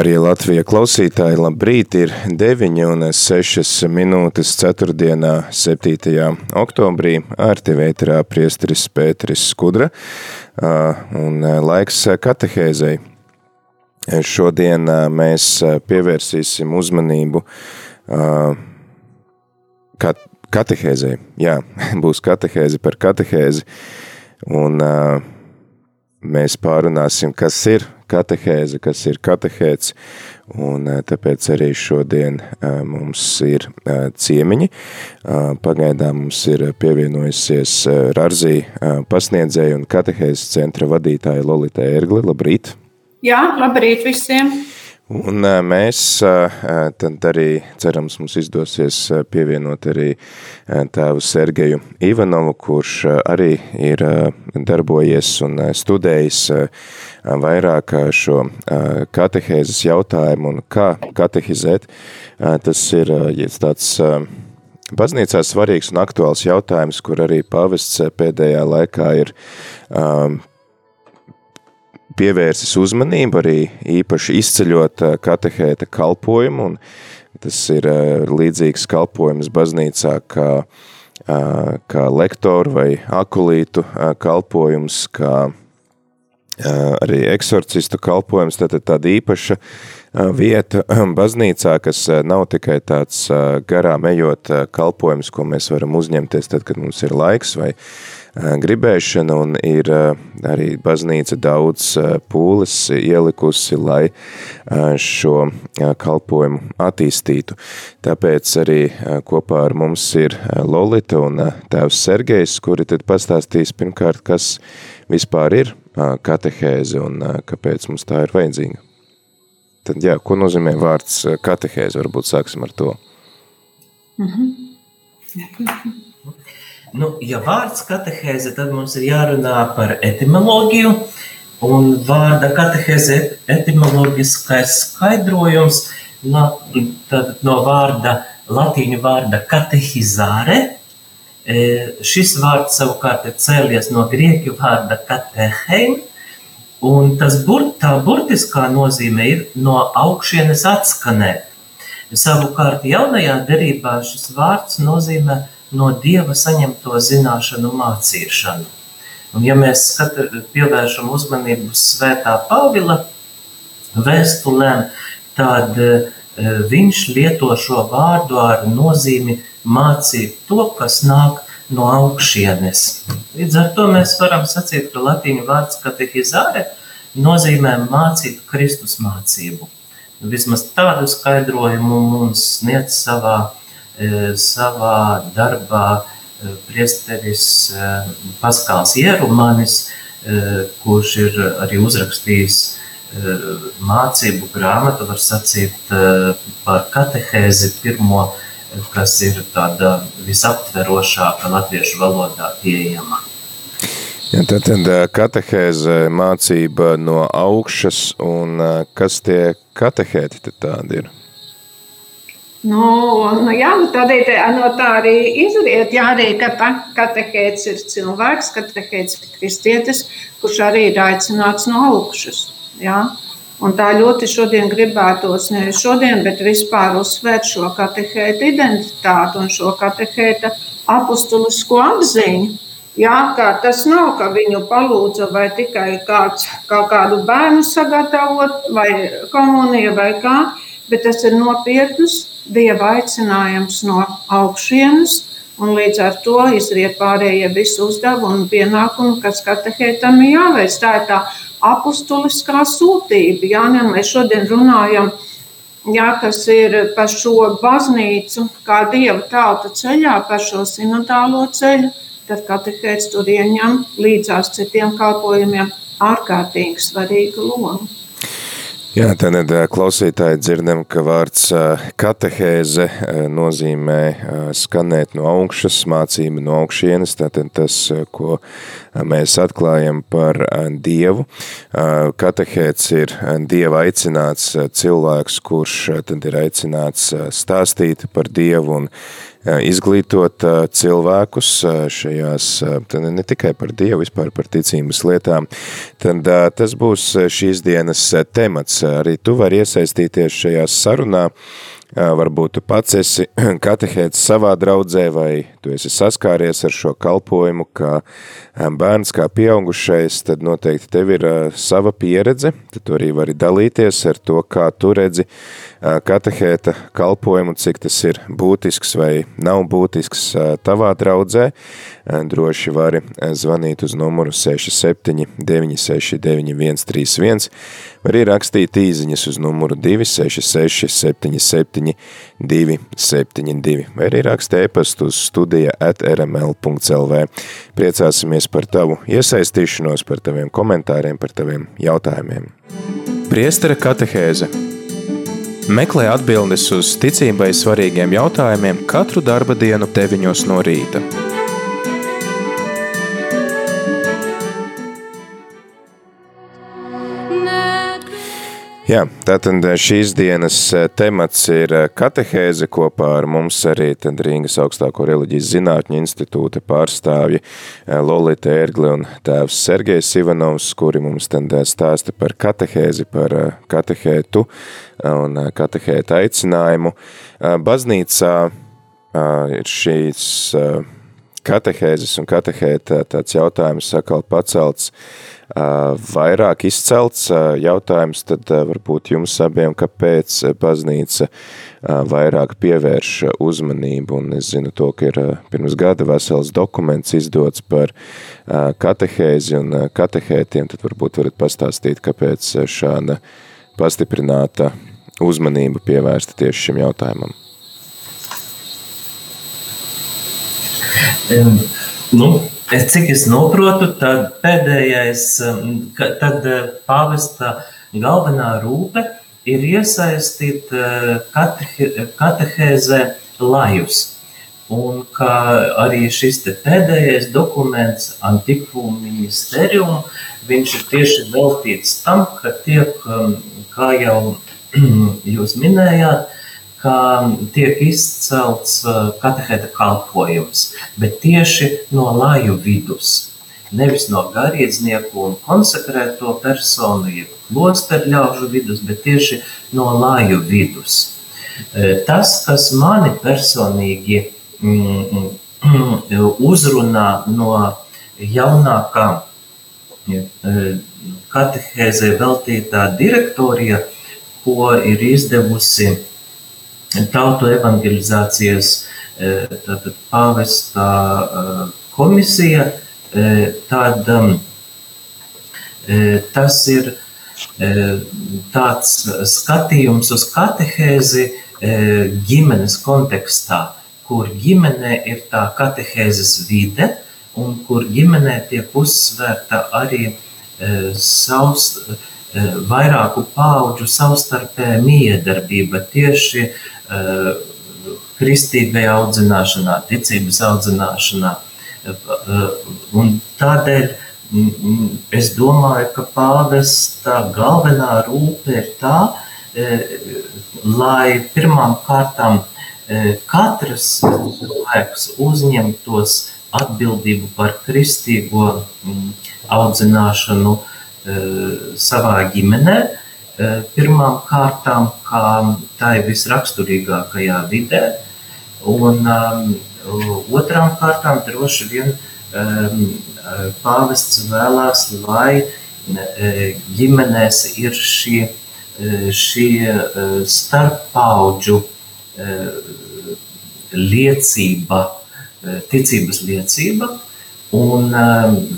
Arī Latvija klausītāji, labrīt, ir 9 un 6 minūtes 4. 7. oktobrī ar tevi ēterā priesteris Pēteris Skudra un laiks katehēzei. Šodien mēs pievērsīsim uzmanību kat katehēzei. Jā, būs katehēze par katehēzi un mēs pārunāsim, kas ir katehēze, kas ir katehēts, un tāpēc arī šodien mums ir ciemiņi. Pagaidām mums ir pievienojusies Rarzī pasniedzēja un katehēzes centra vadītāja Lolita Ergli. Labrīt! Jā, labrīt visiem! Un mēs tad arī cerams mums izdosies pievienot arī tēvu Sergeju Ivanovu, kurš arī ir darbojies un studējis vairāk šo katehēzes jautājumu un kā katehizēt. Tas ir tāds baznīcā svarīgs un aktuāls jautājums, kur arī pavests pēdējā laikā ir pievērsis uzmanību, arī īpaši izceļot katehēta kalpojumu, un tas ir līdzīgs kalpojums baznīcā kā, kā lektoru vai akulītu kalpojums, kā arī eksorcistu kalpojums, tātad tāda īpaša vieta baznīcā, kas nav tikai tāds garām ejot kalpojums, ko mēs varam uzņemties tad, kad mums ir laiks vai gribēšana, un ir arī baznīca daudz pūles ielikusi, lai šo kalpojumu attīstītu. Tāpēc arī kopā ar mums ir Lolita un tēvs Sergejs, kuri tad pastāstīs pirmkārt, kas vispār ir katehēze un kāpēc mums tā ir vajadzīga. Tad jā, ko nozīmē vārds katehēze? Varbūt sāksim ar to. -hmm. Nu, ja vārds katehēze, tad mums ir jārunā par etimoloģiju. Un vārda katehēze etimoloģiskais skaidrojums no, no vārda, latīņu vārda katehizāre. Šis vārds savukārt ir cēlies no grieķu vārda kateheim, un tas bur, tā burtiskā nozīme ir no augšienes atskanēt. Savukārt jaunajā derībā šis vārds nozīmē no Dieva saņemto zināšanu mācīšanu. Un ja mēs skatu, pievēršam uzmanību svētā Pāvila vēstulēm, tad viņš lieto šo vārdu ar nozīmi mācīt to, kas nāk no augšienes. Līdz ar to mēs varam sacīt, ka latīņu vārds katehizāre nozīmē mācīt Kristus mācību. Vismaz tādu skaidrojumu mums sniedz savā savā darbā priesteris Paskāls Ierumanis, kurš ir arī uzrakstījis mācību grāmatu, var sacīt par katehēzi pirmo, kas ir tāda visaptverošāka latviešu valodā pieejama. Ja, tad, tad katehēze mācība no augšas, un kas tie katehēti tad tādi ir? Nu, nu jā, nu tādēļ no tā arī izriet, jā, arī, ka katehēts ir cilvēks, katehēts ir kristietis, kurš arī ir aicināts no augšas. Jā. Un tā ļoti šodien gribētos, nevis šodien, bet vispār uzsvērt šo katehēta identitāti un šo katehēta apustulisko apziņu. Jā, kā tas nav, ka viņu palūdza vai tikai kāds, kā kādu bērnu sagatavot, vai komunija, vai kā, bet tas ir nopietns dieva aicinājums no augšienes, un līdz ar to izriet pārējie visu uzdevumu un pienākumu, kas katehētam ir jāveic. Tā ir tā apustuliskā sūtība. Jā, ja mēs šodien runājam, jā, kas ir par šo baznīcu, kā dieva tauta ceļā, par šo sinodālo ceļu, tad katehēts tur ieņem līdzās citiem kalpojumiem ārkārtīgi svarīgu lomu. Jā, tad klausītāji dzirdam, ka vārds katehēze nozīmē skanēt no augšas, mācība no augšienes, tātad tas, ko mēs atklājam par Dievu. Katehēts ir Dieva aicināts cilvēks, kurš tad ir aicināts stāstīt par Dievu un izglītot cilvēkus šajās, ne tikai par Dievu, vispār par ticības lietām, tad tas būs šīs dienas temats. Arī tu vari iesaistīties šajā sarunā, varbūt tu pats esi katehēts savā draudzē, vai tu esi saskāries ar šo kalpojumu, kā bērns, kā pieaugušais, tad noteikti tev ir sava pieredze, tad tu arī vari dalīties ar to, kā tu redzi katehēta kalpojumu, cik tas ir būtisks vai nav būtisks tavā draudzē, droši vari zvanīt uz numuru 67 969 131, var arī rakstīt īziņas uz numuru 266 77 272, vai arī rakstīt e-pastu uz studija at rml.lv. Priecāsimies par tavu iesaistīšanos, par taviem komentāriem, par taviem jautājumiem. Priestara katehēze Meklē atbildes uz ticībai svarīgiem jautājumiem katru darba dienu 9 no rīta. Jā, tātad šīs dienas temats ir katehēze kopā ar mums arī tad Rīgas augstāko reliģijas zinātņu institūta pārstāvji Lolita Ērgli un tēvs Sergejs Ivanovs, kuri mums tad stāsta par katehēzi, par katehētu un katehēta aicinājumu. Baznīcā ir šīs katehēzes un katehēta tāds jautājums sakal pacelts vairāk izcelts jautājums, tad varbūt jums abiem, kāpēc baznīca vairāk pievērš uzmanību, un es zinu to, ka ir pirms gada vesels dokuments izdots par katehēzi un katehētiem, tad varbūt varat pastāstīt, kāpēc šāda pastiprināta uzmanība pievērsta tieši šim jautājumam. Um, nu, Es, cik es saprotu, tad pēdējais, tad uh, pāvesta galvenā rūpe ir iesaistīt uh, katehe, katehēzē lajus. Un kā arī šis pēdējais dokuments, Antikvum ministerium, viņš ir tieši veltīts tam, ka tiek, kā jau jūs minējāt, ka tiek izcelts uh, katehēta kalpojums, bet tieši no laju vidus. Nevis no garīdznieku un konsekrēto personu, jeb klosteru ļaužu vidus, bet tieši no laju vidus. Uh, tas, kas mani personīgi mm, mm, uzrunā no jaunākā uh, katehēzē veltītā direktorija, ko ir izdevusi tautu evangelizācijas e, tātad, pāvesta e, komisija, e, tad tas ir tāds skatījums uz katehēzi ģimenes kontekstā, kur ģimenē ir tā katehēzes vide, un kur ģimenē tiek uzsvērta arī savs, vairāku pauģu savstarpēja miedarbība. Tieši kristīgai audzināšanā, ticības audzināšanā. Eh, un tādēļ es domāju, ka pāvesta galvenā rūpe ir tā, eh, lai pirmām kārtām katrs cilvēks uzņemtos atbildību par kristīgo audzināšanu savā ģimenē, pirmām kārtām, kā tā ir visraksturīgākajā vidē, un um, otrām kārtām droši vien um, pāvests vēlās, lai ģimenēs ir šie, šie starppaudžu liecība, ticības liecība, Un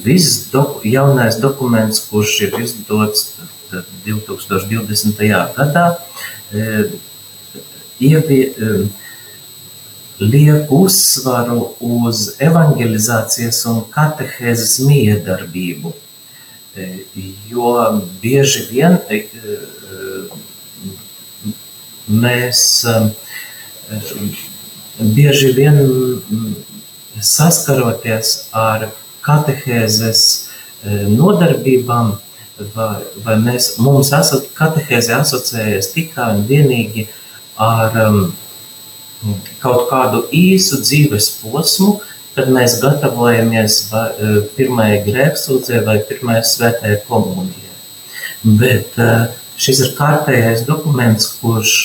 viss doku, jaunais dokuments, kurš ir izdots 2020. gadā, e, ievie, e, liek uzsvaru uz evangelizācijas un katehēzes miedarbību. E, jo bieži vien mēs bieži vien saskaroties ar katehēzes nodarbībām, vai, vai mēs, mums asot, katehēze asociējas tikai un vienīgi ar um, kaut kādu īsu dzīves posmu, kad mēs gatavojamies vai, e, pirmajai grēksūdzē vai pirmajai svētajai komunijai. Bet e, šis ir kārtējais dokuments, kurš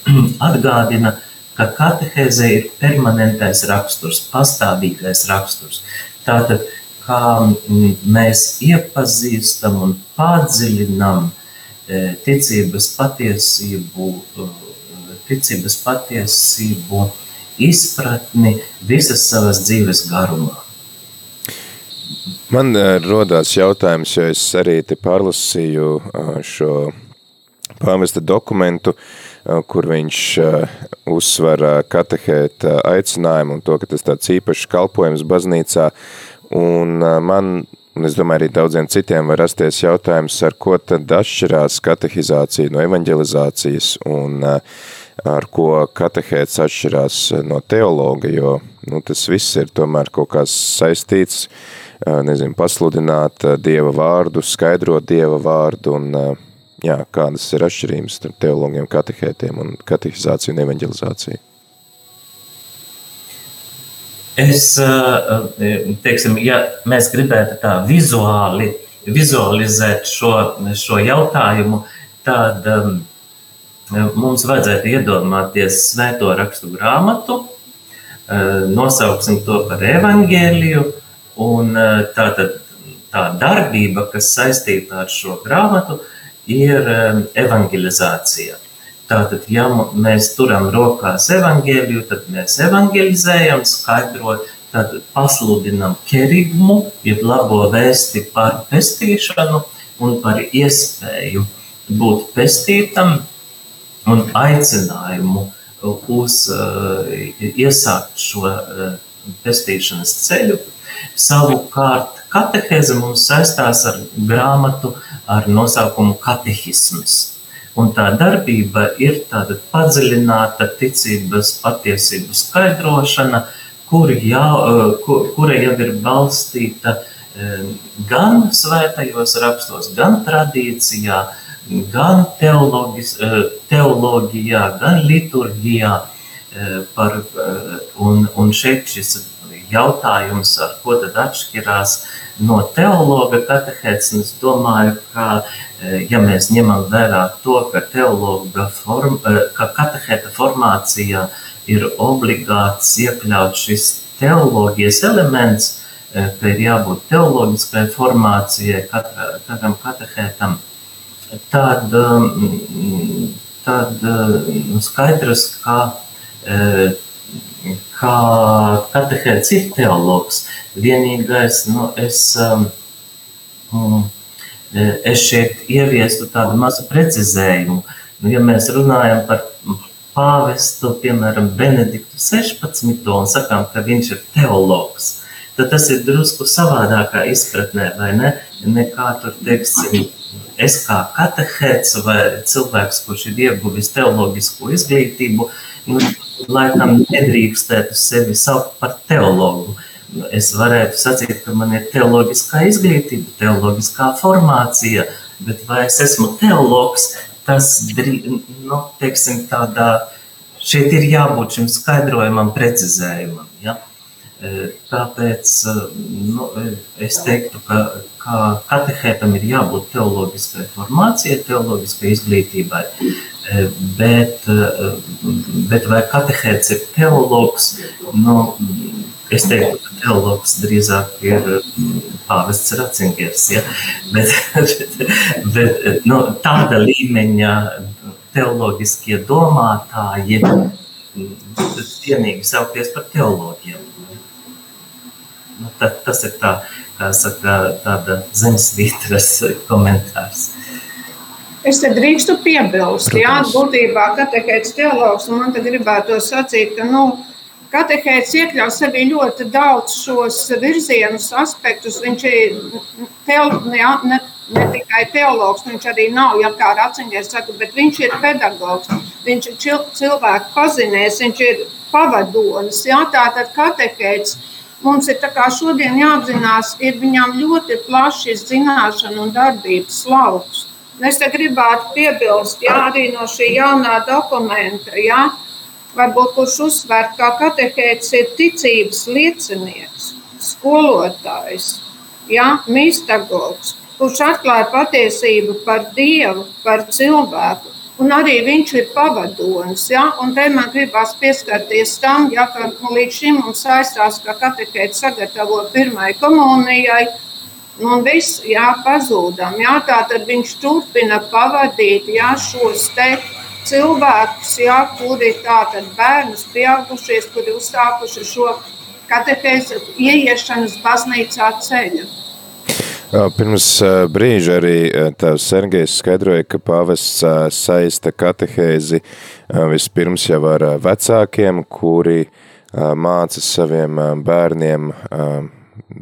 atgādina, ka katehēzē ir permanentais raksturs, pastāvīgais raksturs. Tātad, kā mēs iepazīstam un padziļinam e, ticības patiesību, e, ticības patiesību izpratni visas savas dzīves garumā. Man e, rodās jautājums, jo es arī te pārlasīju šo pāvesta dokumentu, kur viņš uzsver katehēta aicinājumu un to, ka tas tāds īpašs kalpojums baznīcā. Un man, un es domāju, arī daudziem citiem var rasties jautājums, ar ko tad atšķirās katehizācija no evanģelizācijas un ar ko katehēts atšķirās no teologa, jo nu, tas viss ir tomēr kaut kāds saistīts, nezinu, pasludināt Dieva vārdu, skaidrot Dieva vārdu un jā, kādas ir atšķirības starp teologiem, katehētiem un katehizāciju un evanģelizāciju? Es, teiksim, ja mēs gribētu tā vizuāli vizualizēt šo, šo jautājumu, tad um, mums vajadzētu iedomāties svēto rakstu grāmatu, uh, nosauksim to par evaņģēliju, un uh, tā, tad, tā darbība, kas saistīta ar šo grāmatu, ir evangelizācija. Tātad, ja mēs turam rokās evaņģēliju, tad mēs evangelizējam, skaidrot, tad pasludinam kerigmu, jeb labo vēsti par pestīšanu un par iespēju būt pestītam un aicinājumu uz uh, iesākt šo uh, pestīšanas ceļu. Savukārt, katehēze mums saistās ar grāmatu ar nosaukumu katehisms. Un tā darbība ir tāda padziļināta ticības patiesību skaidrošana, kur jau, eh, kur, kura jau ir balstīta eh, gan svētajos rakstos, gan tradīcijā, gan eh, teoloģijā, gan liturģijā. Par, un, un šeit šis jautājums, ar ko tad atšķirās no teologa katehētas. Es domāju, ka, e, ja mēs ņemam vērā to, ka teologa form, e, ka katehēta formācijā ir obligāts iekļaut šis teoloģijas elements, e, ka ir jābūt teoloģiskai formācijai katra, katram katehētam, tad, tad nu, skaidrs, ka kā katehēts ir teologs. Vienīgais, nu, es, um, um, es šeit ieviestu tādu mazu precizējumu. Nu, ja mēs runājam par pāvestu, piemēram, Benediktu 16. un sakām, ka viņš ir teologs, tad tas ir drusku savādākā izpratnē, vai ne? Nekā tur, teiksim, es kā katehēts vai cilvēks, kurš ir ieguvis teoloģisko izglītību, nu, laikam nedrīkstētu sevi saukt par teologu. Es varētu sacīt, ka man ir teoloģiskā izglītība, teoloģiskā formācija, bet vai es esmu teologs, tas, nu, teiksim, tādā, šeit ir jābūt šim skaidrojumam, precizējumam. Tāpēc nu, es teiktu, ka, ka katehētam ir jābūt teoloģiskai formācijai, teoloģiskai izglītībai. Bet, bet vai katehēts ir teologs? Nu, es teiktu, ka teologs drīzāk ir pāvests Ratzingers. Ja? Bet, bet nu, tāda līmeņa teoloģiskie domātāji cienīgi saukties par teologiem. Nu, tā, tas ir tā, saka, tāda zemesvītras komentārs. Es te drīkstu piebilst, Protams. jā, būtībā katehēts teologs, un man te gribētu sacīt, ka, nu, katehēts iekļauj sevī ļoti daudz šos virzienus, aspektus. Viņš ir teol, ne, ne, ne tikai teologs, viņš arī nav, ja kā Ratzingers saka, bet viņš ir pedagogs, viņš ir cilvēku pazinējs, viņš ir pavadonis, jā, tātad katehēts Mums ir šodien jāapzinās, ir viņam ļoti plašs zināšanu un darbības lauks. Es te gribētu piebilst, jā, arī no šī jaunā dokumenta, jā, varbūt kurš uzsver, ka katehēts ir ticības liecinieks, skolotājs, jā, mistagogs, kurš atklāja patiesību par Dievu, par cilvēku, Un arī viņš ir pavadonis. Ja? Un te man gribās pieskarties tam, ja, ka nu, līdz šim mums saistās, ka katehēta sagatavo pirmai komunijai. Nu, un viss jā, pazūdam. Jā, tā tad viņš turpina pavadīt jā, šos cilvēkus, jā, kuri ir bērnus, pieaugušies, kuri uzsākuši šo katehēzu ieiešanas baznīcā ceļu. Pirms brīža arī tēvs Sergejs skaidroja, ka pavests saista katehēzi vispirms jau ar vecākiem, kuri māca saviem bērniem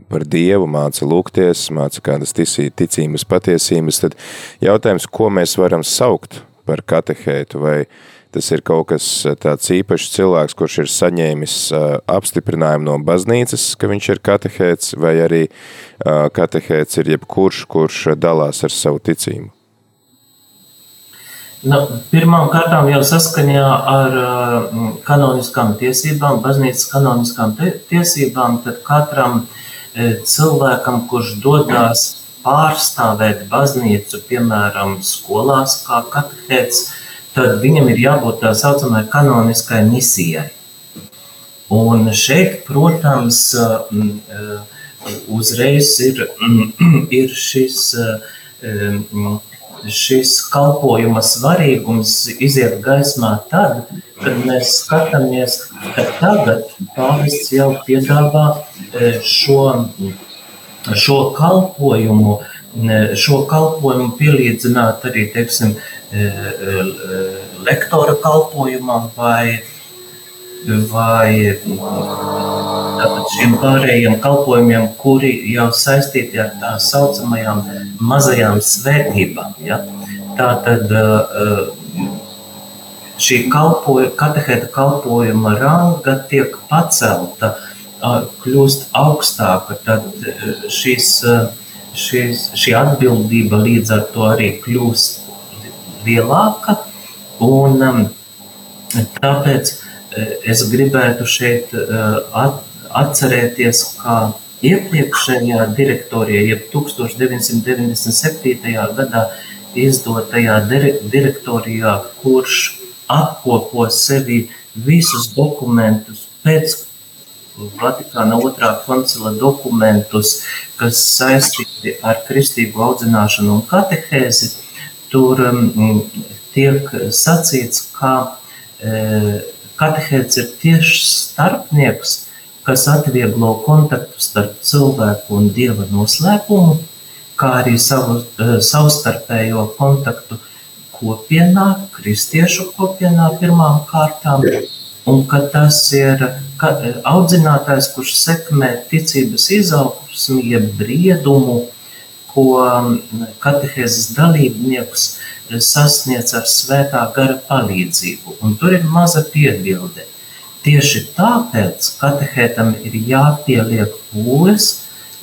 par Dievu, māca lūgties, māca kādas ticības patiesības, tad jautājums, ko mēs varam saukt par katehētu? Vai Tas ir kaut kas eh, tāds īpašs cilvēks, kurš ir saņēmis eh, apstiprinājumu no baznīcas, ka viņš ir katehēts, vai arī eh, katehēts ir jebkurš, kurš dalās ar savu ticību? Nu, pirmām kārtām jau saskaņā ar kanoniskām tiesībām, baznīcas kanoniskām tiesībām, tad katram cilvēkam, kurš dodas pārstāvēt baznīcu, piemēram, skolās kā katehēts, tad viņam ir jābūt tā saucamai kanoniskai misijai. Un šeit, protams, uzreiz ir, ir šis, šis kalpojuma svarīgums iziet gaismā tad, kad mēs skatāmies, ka tagad pāvests jau piedāvā šo, šo kalpojumu, šo kalpojumu pielīdzināt arī, teiksim, lektora kalpojumam vai, vai šiem pārējiem kalpojumiem, kuri jau saistīti ar tā saucamajām mazajām svētībām. Ja? Tā tad šī kalpoja, katehēta kalpojuma ranga tiek pacelta, kļūst augstāka, tad šis, šis, šī atbildība līdz ar to arī kļūst lielāka. Un, um, tāpēc eh, es gribētu šeit eh, atcerēties, ka iepriekšējā direktorijā, jeb 1997. gadā izdotajā direktorijā, kurš apkopo sevi visus dokumentus pēc Vatikāna otrā koncila dokumentus, kas saistīti ar kristīgu audzināšanu un katehēzi, tur um, tiek sacīts, ka e, katehēts ir tieši starpnieks, kas atvieglo kontaktu starp cilvēku un dieva noslēpumu, kā arī savu, e, savstarpējo kontaktu kopienā, kristiešu kopienā pirmām kārtām, un ka tas ir ka, e, audzinātājs, kurš sekmē ticības izaugsmi, jeb briedumu, ko katehēzes dalībniekus sasniedz ar svētā gara palīdzību. Un tur ir maza piebilde. Tieši tāpēc katehētam ir jāpieliek pūles,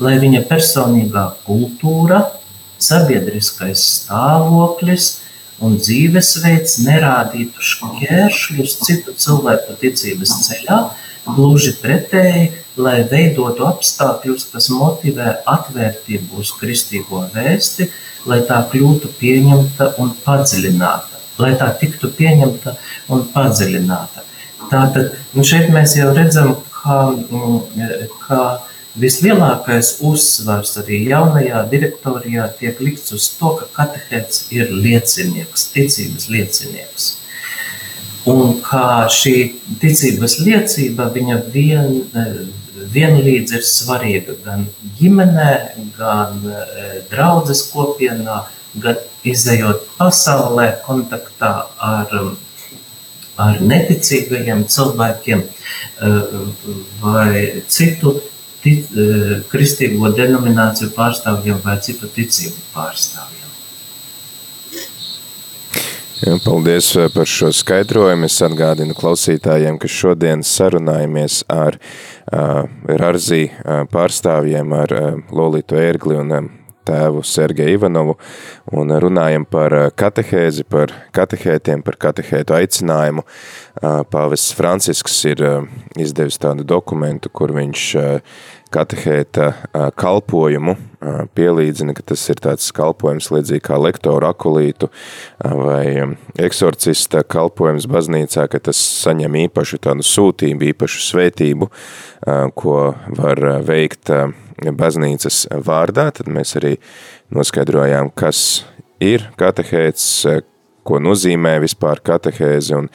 lai viņa personīgā kultūra, sabiedriskais stāvoklis un dzīvesveids nerādītu šķēršļus citu cilvēku ticības ceļā, gluži pretēji, lai veidotu apstākļus, kas motivē atvērtību uz kristīgo vēsti, lai tā kļūtu pieņemta un padziļināta, lai tā tiktu pieņemta un padziļināta. Tātad nu šeit mēs jau redzam, ka, mm, ka vislielākais uzsvars arī jaunajā direktorijā tiek likts uz to, ka katehēts ir liecinieks, ticības liecinieks. Un kā šī ticības liecība, viņa vien, vienlīdz ir svarīga gan ģimenē, gan draudzes kopienā, gan izējot pasaulē kontaktā ar ar neticīgajiem cilvēkiem eh, vai citu tic, eh, kristīgo denomināciju pārstāvjiem vai citu ticību pārstāvjiem. Paldies par šo skaidrojumu. Es atgādinu klausītājiem, ka šodien sarunājamies ar uh, Rarzī uh, pārstāvjiem, ar uh, Lolitu Ērgli un tēvu Sergeju Ivanovu un runājam par eh, katehēzi, par katehētiem, par katehētu aicinājumu. Eh, Pāvests Francisks ir eh, izdevis tādu dokumentu, kur viņš katehēta kalpojumu pielīdzina, ka tas ir tāds kalpojums līdzīgi kā lektoru akulītu vai eksorcista kalpojums baznīcā, ka tas saņem īpašu tādu sūtību, īpašu svētību, ko var veikt baznīcas vārdā, tad mēs arī noskaidrojām, kas ir katehēts, ko nozīmē vispār katehēzi un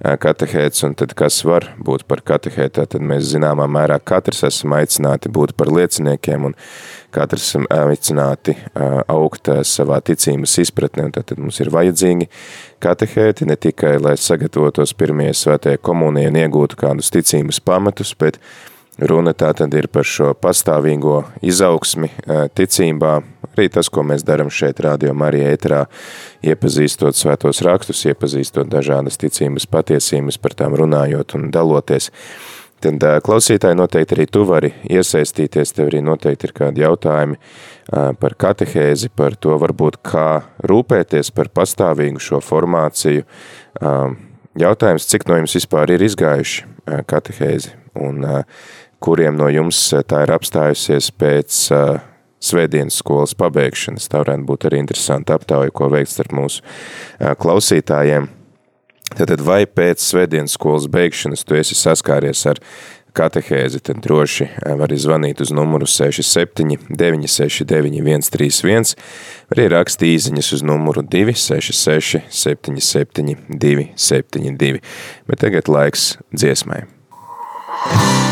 katehēts, un tad kas var būt par katehētā, tad mēs zināmā mērā katrs esam aicināti būt par lieciniekiem, un katrs esam aicināti augt savā ticības izpratnē, un tad mums ir vajadzīgi katehēti ne tikai, lai sagatavotos pirmie svētajai komunijai un iegūtu kādus ticības pamatus, bet Runa tā tad ir par šo pastāvīgo izaugsmi ticībā, arī tas, ko mēs darām šeit Radio Marija ēterā, iepazīstot svētos rakstus, iepazīstot dažādas ticības patiesības, par tām runājot un daloties. Tad klausītāji noteikti arī tu vari iesaistīties, tev arī noteikti ir kādi jautājumi par katehēzi, par to varbūt kā rūpēties par pastāvīgu šo formāciju. Jautājums, cik no jums vispār ir izgājuši katehēzi un kuriem no jums eh, tā ir apstājusies pēc uh, svētdienas skolas pabeigšanas. Tā varētu būt arī interesanta aptauja, ko veikt starp mūsu uh, klausītājiem. Tātad vai pēc svētdienas skolas beigšanas tu esi saskāries ar katehēzi, tad droši vari zvanīt uz numuru 67 969 131, vai arī raksti īziņas uz numuru 266 77 272. Bet tagad laiks dziesmai. ticīgiem mazās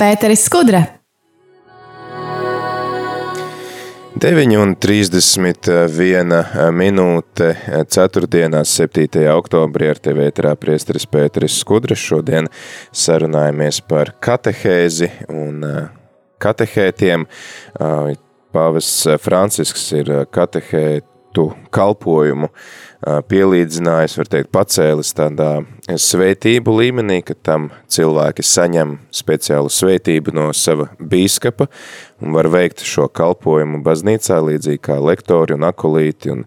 Pēteris Skudra. 9,31 minūte 4. 7. oktobrī ar tevi ēterā priesteris Pēteris Skudras. Šodien sarunājamies par katehēzi un katehētiem. Pāvests Francisks ir katehētu kalpojumu pielīdzinājis, var teikt, pacēlis tādā svētību līmenī, ka tam cilvēki saņem speciālu svētību no sava bīskapa un var veikt šo kalpojumu baznīcā, līdzīgi kā lektori un akolīti un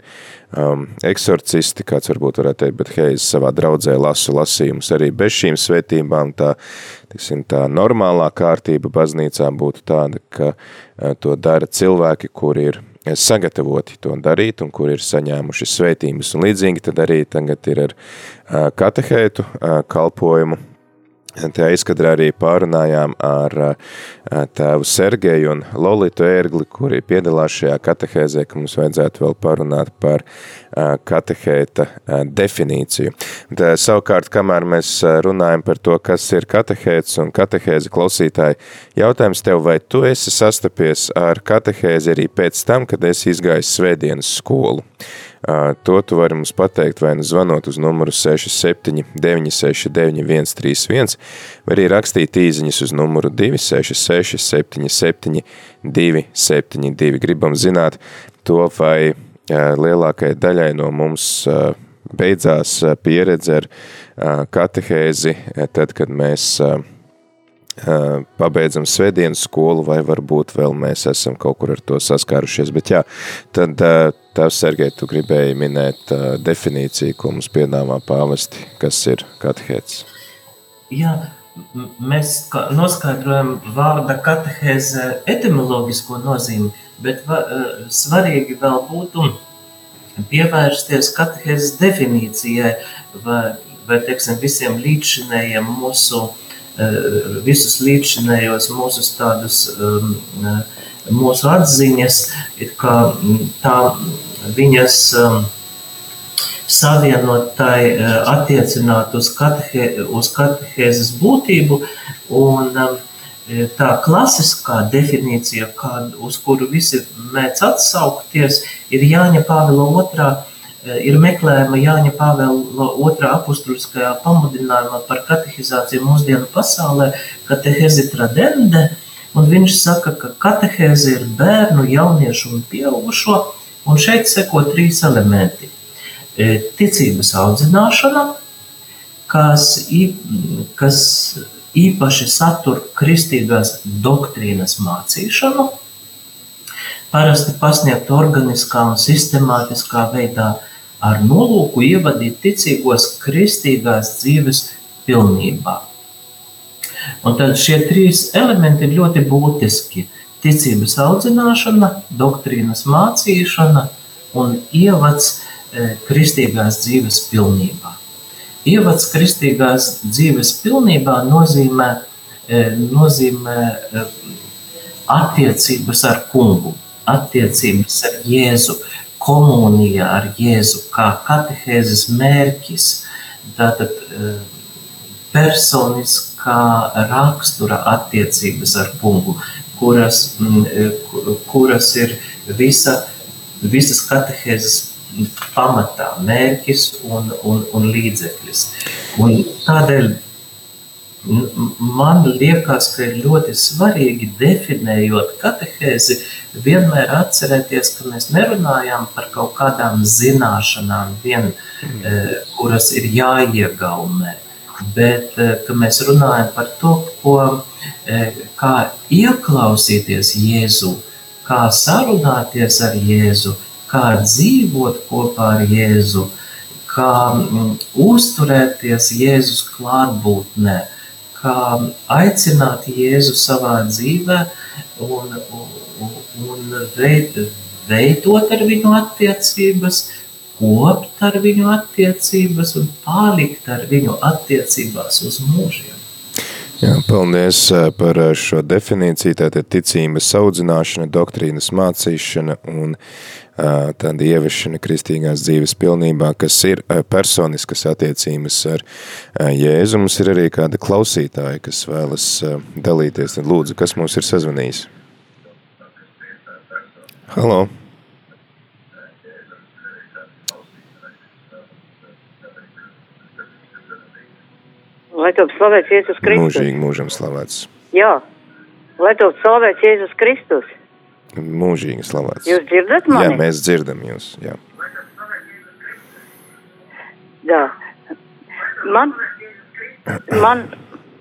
um, eksorcisti, kāds varbūt varētu teikt, bet hei, savā draudzē lasu lasījumus arī bez šīm svētībām, tā, tiksim, tā normālā kārtība baznīcā būtu tāda, ka uh, to dara cilvēki, kuri ir sagatavoti to darīt un kur ir saņēmuši svētības. Un līdzīgi tad arī tagad ir ar katehētu kalpojumu Tajā izkadrā arī pārunājām ar tēvu Sergeju un Lolitu Ērgli, kuri piedalās šajā katehēzē, ka mums vajadzētu vēl parunāt par katehēta definīciju. Tā, savukārt, kamēr mēs runājam par to, kas ir katehēts un katehēzi klausītāji, jautājums tev, vai tu esi sastapies ar katehēzi arī pēc tam, kad esi izgājis svētdienas skolu? To tu vari mums pateikt vai nu zvanot uz numuru 67 969 131, vai arī rakstīt īziņas uz numuru 266 77 272. Gribam zināt to, vai lielākajai daļai no mums beidzās pieredze ar katehēzi, tad, kad mēs pabeidzam svētdienas skolu, vai varbūt vēl mēs esam kaut kur ar to saskārušies. Bet jā, tad tās, Sergei, tu gribēji minēt definīciju, ko mums piedāvā pāvesti, kas ir katehēts. Jā, mēs noskaidrojam vārda katehēze etimoloģisko nozīmi, bet va, svarīgi vēl būtu pievērsties katehēzes definīcijai vai, vai teiksim, visiem līdzšinējiem mūsu uh, Eh, visus līdzinējos mūsu tādus, um, eh, mūsu atziņas, kā mm, tā viņas um, savienot tai eh, attiecināt uz, katehe, uz katehēzes būtību un um, tā klasiskā definīcija, kā, uz kuru visi mēdz atsaukties, ir Jāņa Pāvila otrā Eh, ir meklējama Jāņa Pāvela otrā apustuliskajā pamudinājumā par katehizāciju mūsdienu pasaulē, katehezi tradende, un viņš saka, ka katehēze ir bērnu, jauniešu un pieaugušo, un šeit seko trīs elementi. Eh, ticības audzināšana, kas, kas īpaši satur kristīgās doktrīnas mācīšanu, parasti pasniegt organiskā un sistemātiskā veidā, ar nolūku ievadīt ticīgos kristīgās dzīves pilnībā. Un tad šie trīs elementi ir ļoti būtiski - ticības audzināšana, doktrīnas mācīšana un ievads e, kristīgās dzīves pilnībā. Ievads kristīgās dzīves pilnībā nozīmē, e, nozīmē e, attiecības ar kungu, attiecības ar Jēzu, komunija ar Jēzu kā katehēzes mērķis, tātad eh, personiskā rakstura attiecības ar kungu, kuras, eh, kuras ir visa, visas katehēzes pamatā, mērķis un, un, un līdzeklis. Un tādēļ man liekas, ka ir ļoti svarīgi definējot katehēzi, vienmēr atcerēties, ka mēs nerunājam par kaut kādām zināšanām, vien, mm. kuras ir jāiegaumē, bet ka mēs runājam par to, ko, kā ieklausīties Jēzu, kā sarunāties ar Jēzu, kā dzīvot kopā ar Jēzu, kā mm, uzturēties Jēzus klātbūtnē, kā aicināt Jēzu savā dzīvē un, un, un veid, veidot ar viņu attiecības, kopt ar viņu attiecības un palikt ar viņu attiecībās uz mūžiem. Jā, paldies par šo definīciju. Tātad ticības audzināšana, doktrīnas mācīšana un tāda ieviešana kristīgās dzīves pilnībā, kas ir personiskas attiecības ar Jēzu. Mums ir arī kāda klausītāja, kas vēlas dalīties. Tad lūdzu, kas mums ir sazvanījis? Halo! Lai top slavēts Jēzus Kristus. Mūžīgi mūžam slavēts. Jā, lai top slavēts Jēzus Kristus. Mūžīgi slavēts. Jūs dzirdat Jā, mani? mēs dzirdam jūs. Jā. Jā. Man, man,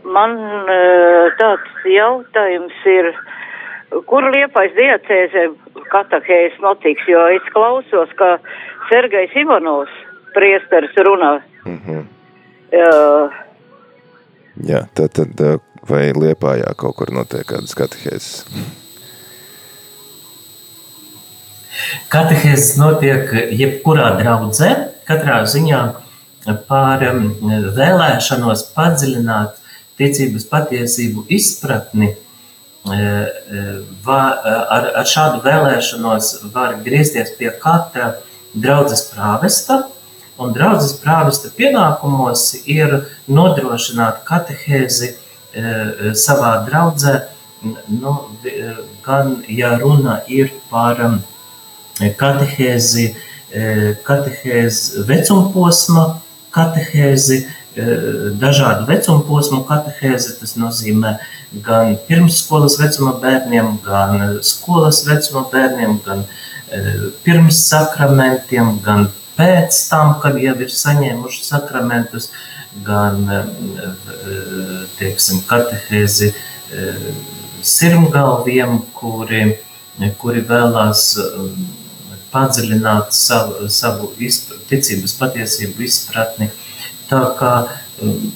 man eh, tāds jautājums ir, kur liepais diacēzē katahēs notiks, jo es klausos, ka Sergejs Ivanovs priesteris runā. Mhm. Uh, Jā, tad, tad eh, vai Liepājā kaut kur notiek kādas katehēzes? Katehēzes notiek jebkurā draudzē, katrā ziņā par um, vēlēšanos padziļināt ticības patiesību izpratni. e, e, Va, ar, ar šādu vēlēšanos var griezties pie katra draudzes prāvesta, un draudzes prāvesta pienākumos ir nodrošināt katehēzi savā draudzē, nu, gan ja runa ir par um, katehēzi, eh, katehēzi vecumposma, katehēzi, eh, dažādu vecumposmu katehēzi. Tas nozīmē gan pirmsskolas vecuma bērniem, gan skolas vecuma bērniem, gan eh, pirms sakramentiem, gan pēc tam, kad jau ir saņēmuši sakramentus, gan eh, teiksim, katehēzi eh, sirmgalviem, kuri, kuri vēlās padziļināt savu, savu izpra, ticības patiesību izpratni. Tā kā um,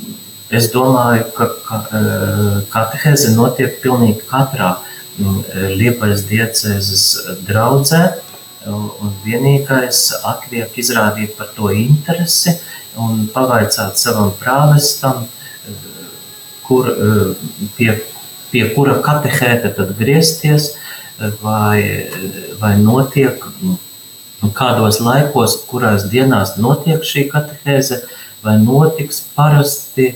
es domāju, ka, ka uh, katehēze notiek pilnīgi katrā um, Liepais diecēzes draudzē, un vienīgais atliek izrādīt par to interesi un pavaicāt savam prāvestam, kur, uh, pie, pie kura katehēta tad griezties, vai, vai notiek kādos laikos, kurās dienās notiek šī katehēze, vai notiks parasti.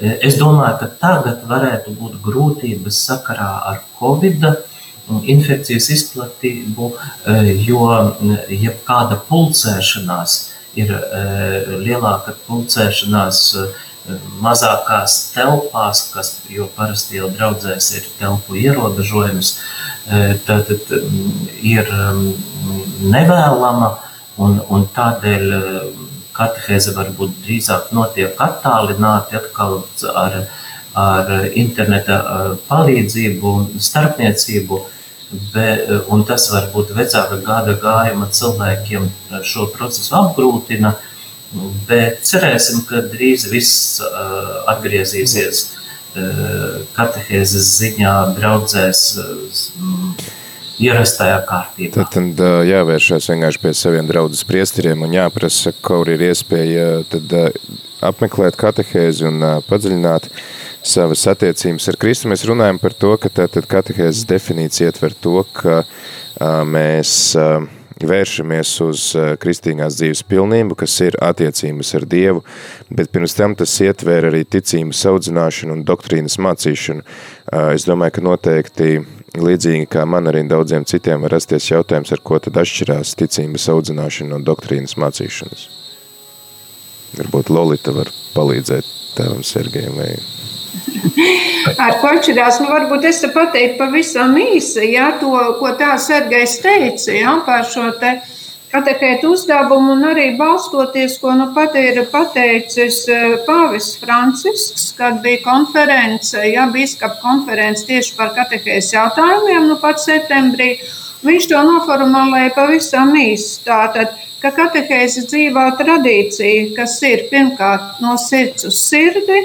Es domāju, ka tagad varētu būt grūtības sakarā ar Covid infekcijas izplatību, jo jebkāda pulcēšanās ir lielāka pulcēšanās mazākās telpās, kas, jo parasti jau draudzēs ir telpu ierobežojums, tad ir nevēlama un, un tādēļ katehēze varbūt drīzāk notiek attālināti atkal ar, ar interneta palīdzību un starpniecību, be, un tas varbūt vecāka gada gājuma cilvēkiem šo procesu apgrūtina, bet cerēsim, ka drīz viss uh, atgriezīsies uh, katehēzes ziņā, draudzēs uh, ierastajā kārtībā. Tad, tad jāvēršās vienkārši pie saviem draudzes priesteriem un jāprasa, kur ir iespēja tad apmeklēt katehēzi un padziļināt savas attiecības ar Kristu. Mēs runājam par to, ka tātad katehēzes definīcija ietver to, ka mēs vēršamies uz ā, kristīgās dzīves pilnību, kas ir attiecības ar Dievu, bet pirms tam tas ietver arī ticības audzināšanu un doktrīnas mācīšanu. Ā, Es domāju, ka noteikti līdzīgi kā man arī daudziem citiem var rasties jautājums, ar ko tad atšķirās ticības audzināšana no doktrīnas mācīšanas. Varbūt Lolita var palīdzēt tēvam Sergejam vai Ar ko atšķirās? Nu, varbūt es te pateiktu pavisam īsi, ja, to, ko tā Sergejs teica ja, par šo te katehētu uzdevumu un arī balstoties, ko nu pat ir pateicis eh, Pāvis Francisks, kad bija konference, ja, bīskapa konference tieši par katehēs jautājumiem, nu pat septembrī, viņš to noformulēja pavisam īsi. Tātad, ka katehēze dzīvā tradīcija, kas ir pirmkārt no sirds uz sirdi,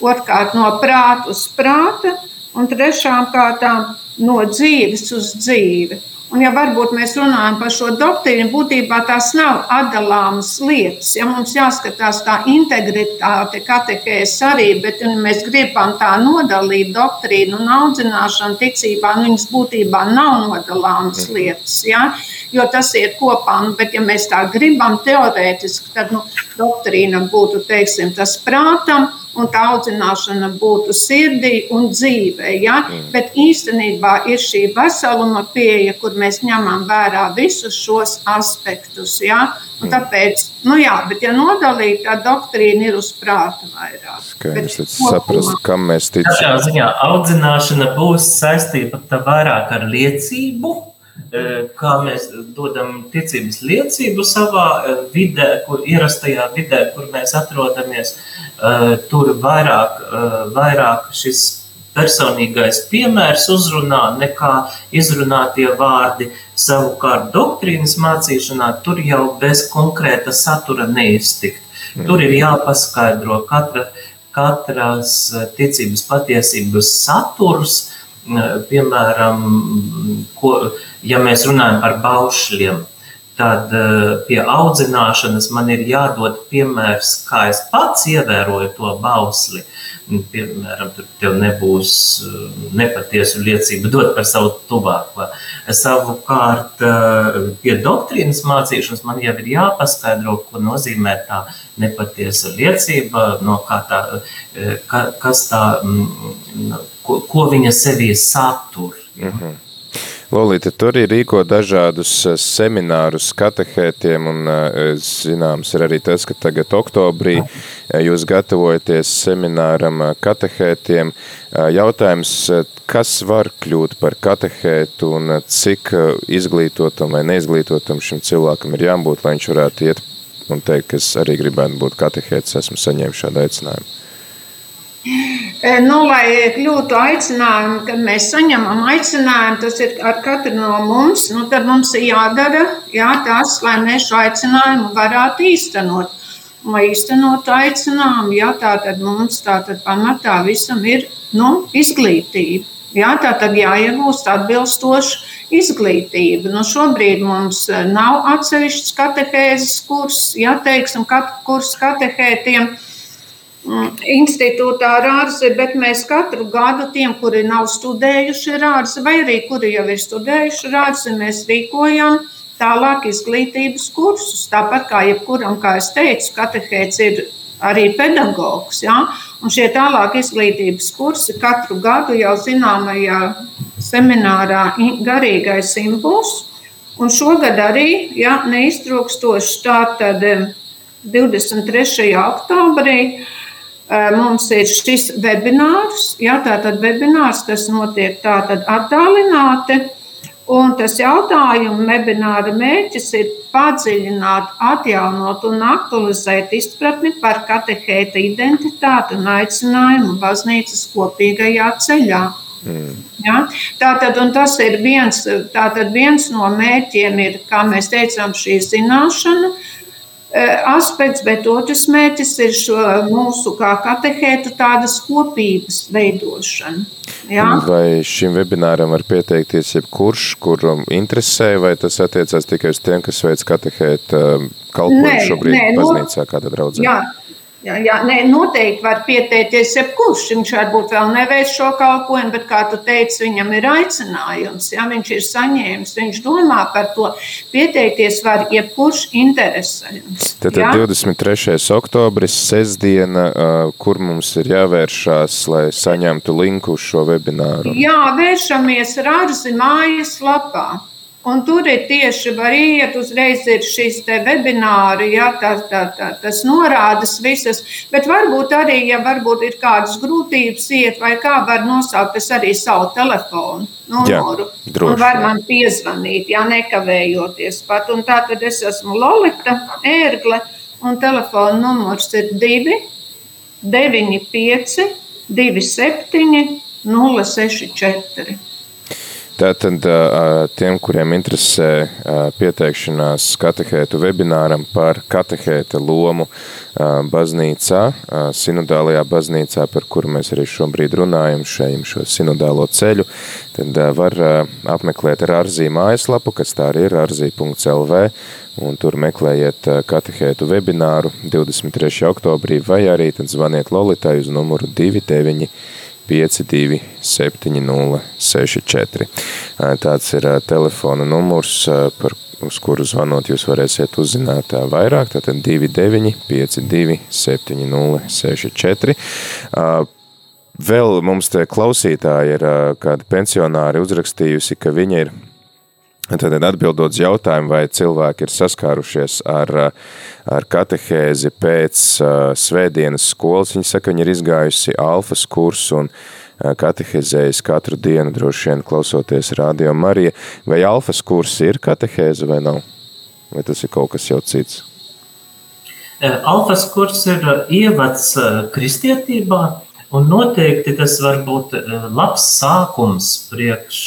otrkārt no prāta uz prāta, un trešām kārtām no dzīves uz dzīvi. Un, ja varbūt mēs runājam par šo doktrīnu, būtībā tās nav atdalāmas lietas. Ja mums jāskatās tā integritāte, katehēs arī, bet ja mēs gribam tā nodalīt doktrīnu un audzināšanu ticībā, nu, viņas būtībā nav nodalāmas lietas. Ja? Jo tas ir kopā, nu, bet ja mēs tā gribam teorētiski, tad nu, doktrīna būtu, teiksim, tas prātam, un tā audzināšana būtu sirdī un dzīvē. Ja? Mm. Bet īstenībā ir šī veseluma pieeja, kur mēs ņemam vērā visus šos aspektus. Ja? Un Mm. tāpēc, nu jā, bet ja nodalīta doktrīna ir uz prāta vairāk. Skaidrs, Bet saprast, kam mēs ticam. ziņā audzināšana būs saistīta tā vairāk ar liecību, eh, kā mēs dodam ticības liecību savā eh, vidē, kur ierastajā vidē, kur mēs atrodamies. Eh, Tur vairāk, eh, vairāk šis personīgais piemērs uzrunā nekā izrunātie vārdi. Savukārt, doktrīnas mācīšanā tur jau bez konkrēta satura neiztikt. Tur ir jāpaskaidro katra, katras eh, ticības patiesības saturs, eh, piemēram, ko, ja mēs runājam par baušļiem, tad eh, pie audzināšanas man ir jādod piemērs, kā es pats ievēroju to bausli. Piemēram, tur tev nebūs eh, nepatiesu liecību dot par savu tuvāko. Savukārt, eh, pie doktrīnas mācīšanas man jau ir jāpaskaidro, ko nozīmē tā nepatiesa liecība, no kā tā, ka, kas tā, mm, ko, ko viņa sevī satur. Mhm. Lolīte, tur ir rīko dažādus eh, seminārus katehētiem, un eh, zināms ir arī tas, ka tagad oktobrī eh, jūs gatavojaties semināram eh, katehētiem. Eh, Jautājums, kas var kļūt par katehētu un cik izglītotam vai neizglītotam šim cilvēkam ir jābūt, lai viņš varētu iet un teikt, ka es arī gribētu būt katehēts, esmu saņēmis šādu aicinājumu. E, Nu, lai kļūtu aicinājumu, kad mēs saņemam aicinājumu, tas ir ar katru no mums, nu, tad mums ir jādara jā, tas, lai mēs šo aicinājumu varētu īstenot. Un, Lai īstenotu aicinājumu, jā, tā tad mums tā tad pamatā visam ir nu, izglītība. Jā, tā tad jāiegūst atbilstoša izglītība. Nu, šobrīd mums e, nav atsevišķs katehēzes kurs, ja teiksim, kat, kurs katehētiem institūtā ar ārzi, bet mēs katru gadu tiem, kuri nav studējuši ar ārzi, vai arī kuri jau ir studējuši ar ārzi, mēs rīkojam tālāk izglītības kursus. Tāpat kā jebkuram, kā es teicu, katehēts ir arī pedagogs. Ja? Un šie tālāk izglītības kursi katru gadu jau zināmajā seminārā in- garīgais impulss. Un šogad arī ja, neiztrūkstoši tātad em, 23. oktobrī mums ir šis webinārs. Ja, tātad webinārs, kas notiek tātad attālināti. Un tas jautājums, webināra mērķis ir padziļināt, atjaunot un aktualizēt izpratni par katehēta identitāti un aicinājumu baznīcas kopīgajā ceļā. Ja? Tātad, tas ir viens, viens no mērķiem, ir, kā mēs teicām, šī zināšana eh, aspekts, bet otrs mērķis ir šo mūsu kā katehētu tādas kopības veidošana. Ja? Vai šim webināram var pieteikties jebkurš, kuram interesē, vai tas attiecās tikai uz tiem, kas veic katehēta kalpojumu Nē, šobrīd nē, no- baznīcā, kāda draudzē? Jā, jā, jā nē, noteikti var pieteikties jebkurš. Viņš varbūt vēl neveic šo kalpošanu, bet, kā tu teici, viņam ir aicinājums. Ja viņš ir saņēmis, viņš domā par to. Pieteikties var jebkurš interesants. Tad ja? 23. oktobris, sestdiena, kur mums ir jāvēršās, lai saņemtu linku uz šo webināru? Jā, vēršamies Rārzi mājas lapā. Un tur ir tieši var iet, uzreiz ir te webināri, jā, tā, tā, tā, tas norādas visas, bet varbūt arī, ja varbūt ir kādas grūtības iet vai kā var nosaukt, es arī savu telefonu numuru. Jā, droši. Un var man piezvanīt, ja nekavējoties pat. Un tā tad es esmu Lolita Ērgle, un telefona numurs ir 2, 9, 5, 2, 7, 0, 6, 4. Tātad tiem, kuriem interesē pieteikšanās katehētu webināram par katehēta lomu baznīcā, sinodālajā baznīcā, par kuru mēs arī šobrīd runājam, šajam šo sinodālo ceļu, tad var apmeklēt ar Arzī mājaslapu, kas tā arī ir arzī.lv, un tur meklējiet katehētu webināru 23. oktobrī, vai arī tad zvaniet Lolitai uz numuru 29 52 7064. Tāds ir telefona numurs, par, uz kuru zvanot jūs varēsiet uzzināt vairāk, tātad 29 52 7064. Vēl mums te klausītāji ir kāda pensionāri uzrakstījusi, ka viņa ir Tad atbildot uz jautājumu, vai cilvēki ir saskārušies ar, ar katehēzi pēc svētdienas skolas, viņi saka, viņi ir izgājusi alfas kursu un katehēzējas katru dienu, droši vien klausoties Radio Marija. Vai alfas kursi ir katehēze vai nav? Vai tas ir kaut kas jau cits? Alfas kurs ir ievads kristietībā, un noteikti tas var būt labs sākums priekš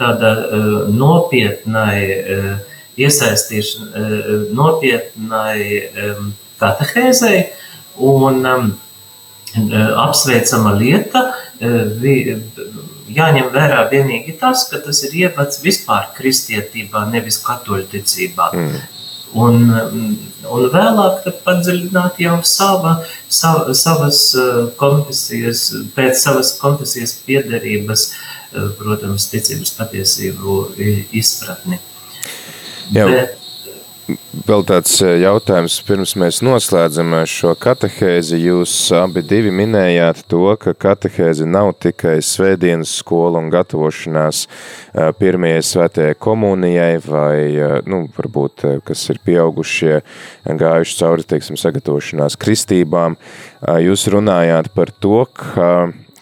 tāda uh, nopietnai uh, iesaistīšanai, uh, nopietnai katehēzei un apsveicama lieta. Jāņem vērā vienīgi tas, ka tas ir ievads vispār kristietībā, nevis katoļticībā. Mm. Un, un vēlāk padziļināt jau sava, sava, savas konfesijas, pēc savas konfesijas piederības uh, Eh, protams, ticības patiesību izpratni. Jā. Bet, Vēl tāds eh, jautājums, pirms mēs noslēdzam eh, šo katehēzi. Jūs abi divi minējāt to, ka katehēzi nav tikai svētdienas skola un gatavošanās pirmajai svētajai komunijai vai, nu, varbūt, kas ir pieaugušie gājuši cauri, teiksim, sagatavošanās kristībām. Jūs runājāt par to, ka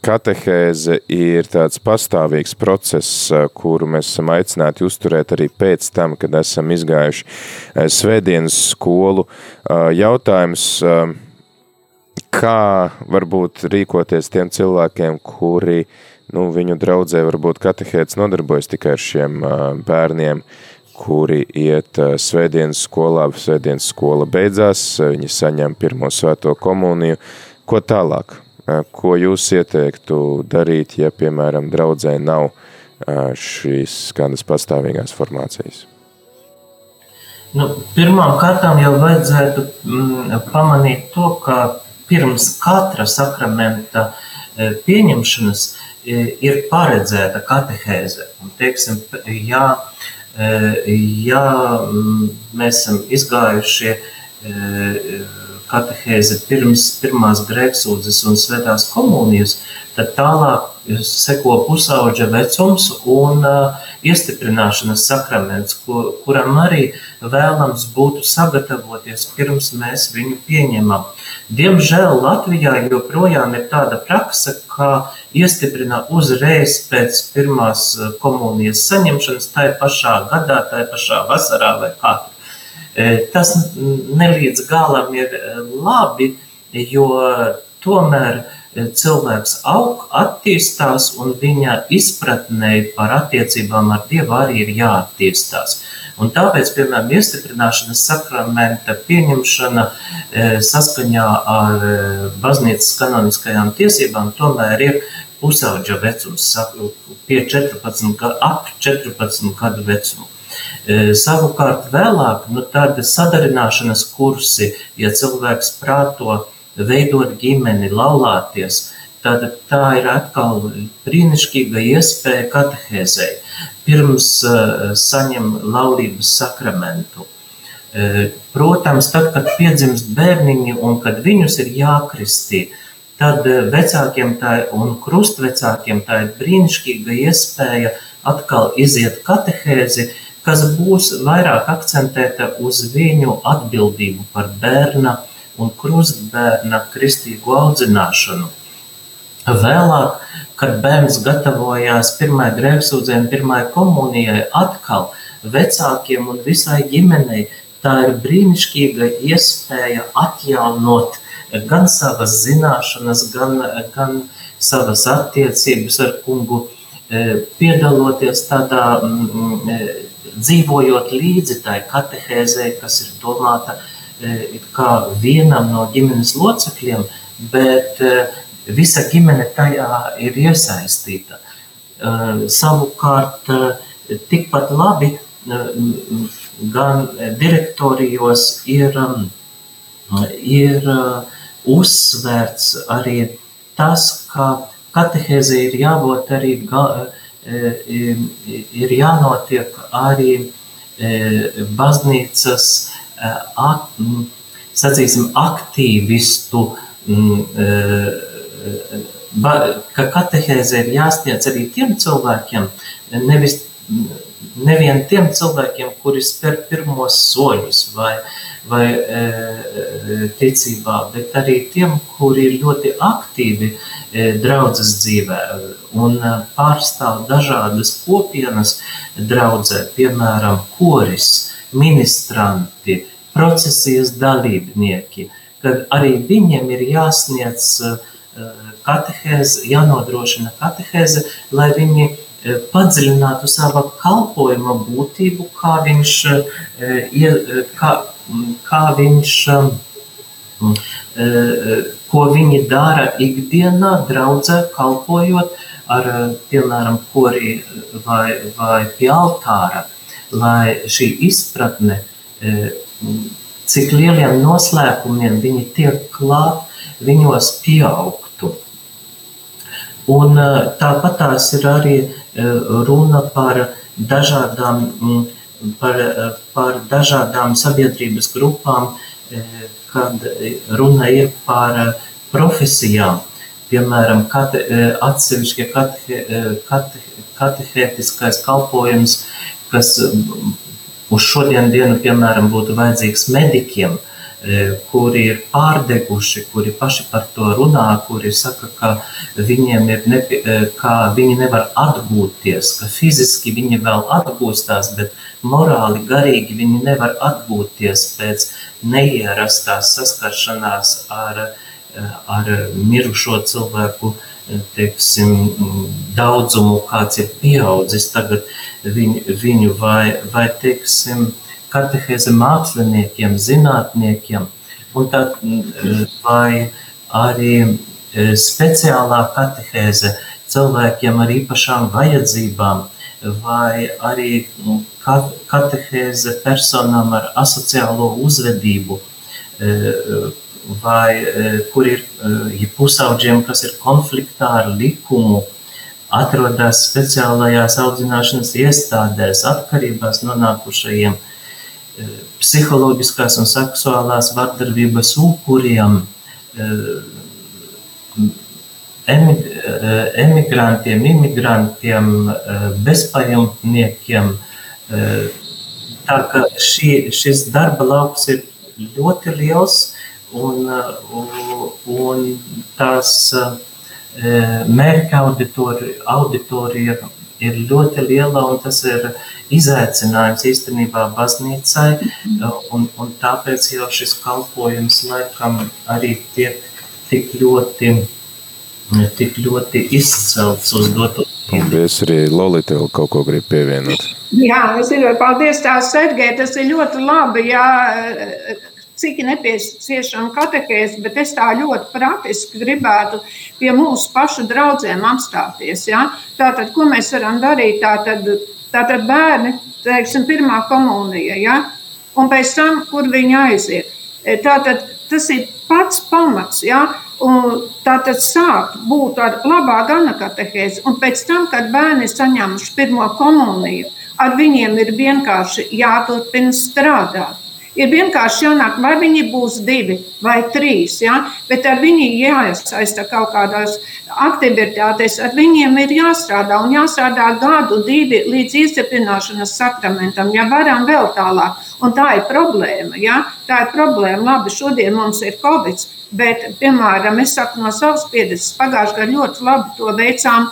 katehēze ir tāds pastāvīgs process, kuru mēs esam aicināti uzturēt arī pēc tam, kad esam izgājuši svētdienas skolu. Jautājums, kā varbūt rīkoties tiem cilvēkiem, kuri nu, viņu draudzē varbūt katehēts nodarbojas tikai ar šiem bērniem, kuri iet svētdienas skolā, svētdienas skola beidzās, viņi saņem pirmo svēto komuniju, ko tālāk? Ko jūs ieteiktu darīt, ja, piemēram, draudzē nav šīs kādas pastāvīgās formācijas? Nu, pirmām kārtām jau vajadzētu mm, pamanīt to, ka pirms katra sakramenta pieņemšanas ir paredzēta katehēze. Un, teiksim, ja, ja mm, mēs esam izgājušie katehēze pirms pirmās grēksūdzes un svētās komunijas, tad tālāk seko pusauģa vecums un uh, iestiprināšanas sakraments, kur, kuram arī vēlams būtu sagatavoties pirms mēs viņu pieņemam. Diemžēl Latvijā joprojām ir tāda praksa, ka iestiprina uzreiz pēc pirmās komunijas saņemšanas, tai pašā gadā, tai pašā vasarā vai kādā Tas nelīdz galam ir labi, jo tomēr cilvēks aug, attīstās, un viņa izpratnē par attiecībām ar Dievu arī ir jāattīstās. Un tāpēc, piemēram, iestiprināšanas sakramenta pieņemšana saskaņā ar baznīcas kanoniskajām tiesībām tomēr ir pusauģa vecums, 14, ap 14 gadu vecumu. Savukārt vēlāk, nu, tāda sadarināšanas kursi, ja cilvēks prāto veidot ģimeni, laulāties, tad tā ir atkal brīnišķīga iespēja katehēzei. Pirms uh, saņem laulības sakramentu. Uh, protams, tad, kad piedzimst bērniņi un kad viņus ir jākristī, tad vecākiem tā un krustvecākiem tā ir brīnišķīga iespēja atkal iziet katehēzi, uh, kas būs vairāk akcentēta uz viņu atbildību par bērna un krustbērna kristīgo audzināšanu. Vēlāk, kad bērns gatavojās pirmajai grēksūdzē un pirmajai komunijai, atkal vecākiem un visai ģimenei tā ir brīnišķīga iespēja atjaunot gan savas zināšanas, gan, gan savas attiecības ar kungu, eh, piedaloties tādā mm, dzīvojot līdzi tai katehēzē, kas ir domāta e, kā vienam no ģimenes locekļiem, bet e, visa ģimene tajā ir iesaistīta. Savukārt, tikpat labi gan direktorijos ir, ir uzsvērts arī tas, ka katehēze ir jābūt arī, ir jānotiek arī baznīcas sacīsim, aktīvistu, ka katehēze ir jāsniedz arī tiem cilvēkiem, nevis nevien tiem cilvēkiem, kuri spēr pirmos soļus vai, vai ticībā, bet arī tiem, kuri ir ļoti aktīvi draudzes dzīvē un pārstāv dažādas kopienas draudzē, piemēram, koris, ministranti, procesijas dalībnieki, kad arī viņiem ir jāsniedz katehēze, jānodrošina katehēze, lai viņi padziļinātu savu kalpošanu būtību, kā viņš, kā, kā viņš, ko viņi dara ikdienā, draudzē, kalpojot ar, piemēram, korī vai, vai pie altāra, lai šī izpratne cik lieliem noslēpumiem viņi tiek klāt, viņos pieaugtu. Un tāpat tās ir arī runa par dažādām, par, par dažādām sabiedrības grupām, kad runa ir par profesijām. Piemēram, kate, atsevišķi kate, kate, katehētiskais kalpojums, kas uz šodien dienu, piemēram, būtu vajadzīgs medikiem, kuri ir pārdeguši, kuri paši par to runā, kuri saka, ka viņiem ir, nepie, ka viņi nevar atgūties, ka fiziski viņi vēl atgūstās, bet morāli, garīgi viņi nevar atgūties pēc neierastās saskaršanās ar, e, ar mirušo cilvēku teiksim, daudzumu, kāds ir pieaudzis. Tagad viņu, viņu vai, vai teiksim, katehēze māksliniekiem, zinātniekiem, un tad, vai arī speciālā katehēze cilvēkiem ar īpašām vajadzībām, vai arī katehēze personām ar asociālo uzvedību, e, vai e, kur ir ja pusauģiem, kas ir konfliktā ar likumu, atrodas speciālajās audzināšanas iestādēs, atkarībās nonākušajiem, e, psiholoģiskās un seksuālās vardarbības upuriem, e, emigrantiem, imigrantiem, bezpajumtniekiem. Tā kā šī, šis darba lauks ir ļoti liels, un, un tās mērķa auditorija, auditorija ir ļoti liela, un tas ir izaicinājums īstenībā baznīcai, un, un tāpēc jau šis kalpojums laikam arī tiek tik ļoti, tik ļoti izcelts uz dotu. Paldies, arī Lolita vēl kaut ko grib pievienot. Jā, es ir paldies tā, Sergei, tas ir ļoti labi, jā, cik nepieciešama katehēze, bet es tā ļoti praktiski gribētu pie mūsu pašu draugiem apstāties. Ja? Tātad, ko mēs varam darīt? Tātad, tātad bērni, teiksim, pirmā komunija, ja? un pēc tam, kur viņi aiziet. Tātad, tas ir pats pamats. Ja? Un tātad sākt būt ar labā gana katehēzi, un pēc tam, kad bērni ir saņēmuši pirmo komuniju, ar viņiem ir vienkārši jāturpina strādāt ir vienkārši jānāk, vai viņi būs divi vai trīs, ja? bet ar viņiem jāiesaista kaut kādās aktivitātēs, ar viņiem ir jāstrādā un jāstrādā gadu, divi līdz izcepināšanas sakramentam, ja varam vēl tālāk. Un tā ir problēma. Ja? Tā ir problēma. Labi, šodien mums ir Covid, bet, piemēram, es saku no savas pieredzes, pagājušajā gadā ļoti labi to veicām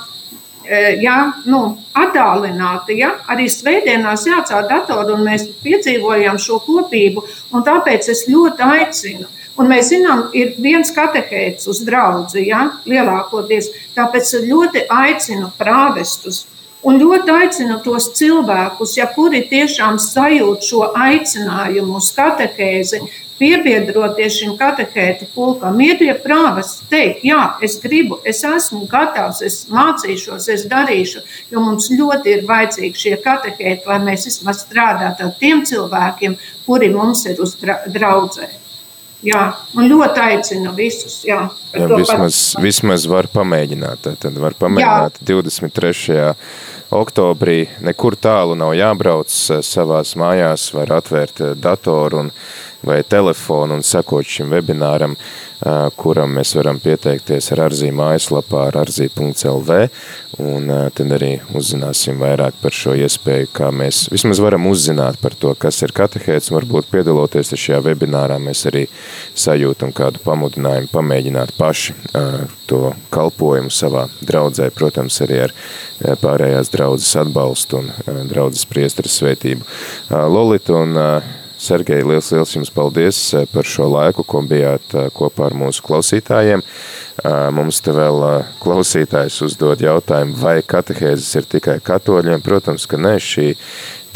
ja, nu, attālināti. Ja? Arī svētdienās jāatcēl datoru, un mēs piedzīvojam šo kopību. Tāpēc es ļoti aicinu. Un mēs zinām, ir viens katehēts uz draugu, ja? lielākoties. Tāpēc ļoti aicinu prāvestus Un ļoti aicinu tos cilvēkus, ja kuri tiešām sajūt šo aicinājumu uz katehēzi, piebiedroties šim katehēta pulkam, ir pie prāvas teikt, jā, es gribu, es esmu gatavs, es mācīšos, es darīšu, jo mums ļoti ir vajadzīgi šie katehēti, lai mēs vismaz strādātu ar tiem cilvēkiem, kuri mums ir uz draudzē. Jā, un ļoti aicinu visus. Jā, jā, vismaz, vismaz var pamēģināt. Tad var pamēģināt jā. 23 oktobrī nekur tālu nav jābrauc savās mājās, var atvērt datoru un vai telefonu un sekot šim webināram, kuram mēs varam pieteikties ar arzī mājaslapā ar arzī.lv un tad arī uzzināsim vairāk par šo iespēju, kā mēs vismaz varam uzzināt par to, kas ir katehēts, varbūt piedaloties šajā webinārā mēs arī sajūtam kādu pamudinājumu pamēģināt paši to kalpojumu savā draudzē, protams, arī ar pārējās draudzes atbalstu un draudzes priesteras svētību. Lolita un Sergei, liels, liels jums paldies eh, par šo laiku, ko bijāt eh, kopā ar mūsu klausītājiem. Eh, mums te vēl klausītājs uzdod jautājumu, vai katehēzes ir tikai katoļiem. Protams, ka ne šī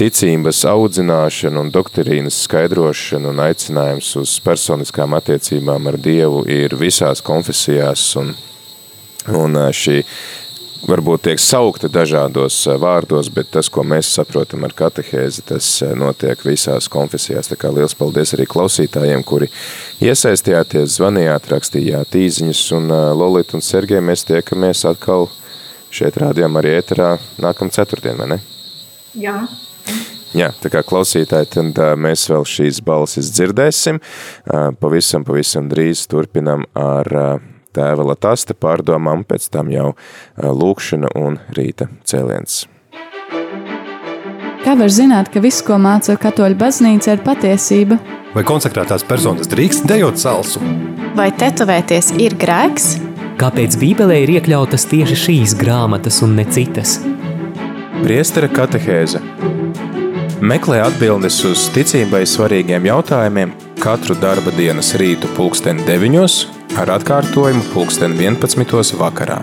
ticības audzināšana un doktrīnas skaidrošana un aicinājums uz personiskām attiecībām ar Dievu ir visās konfesijās un, un šī varbūt tiek saukta dažādos eh, vārdos, bet tas, ko mēs saprotam ar katehēzi, tas eh, notiek visās konfesijās. Tā kā liels paldies arī klausītājiem, kuri iesaistījāties, zvanījāt, rakstījāt īziņas, un eh, Lolita un Sergej, mēs tiekamies atkal šeit rādījām arī ēterā nākam ceturtdien, vai ne? Jā. Jā, tā kā klausītāji, tad mēs vēl šīs balsis dzirdēsim. Pavisam, pavisam drīz turpinam ar tēva Latasta pārdomām, pēc tam jau lūkšana un rīta cēliens. Kā var zināt, ka viss, ko māca katoļu baznīca, ir patiesība? Vai konsekrētās personas drīkst dejot salsu? Vai tetovēties ir grēks? Kāpēc Bībelē ir iekļautas tieši šīs grāmatas un ne citas? Priestera katehēze Meklē atbildes uz ticībai svarīgiem jautājumiem katru darba dienas rītu pulksteni deviņos ar atkārtojumu pulksten 11. vakarā.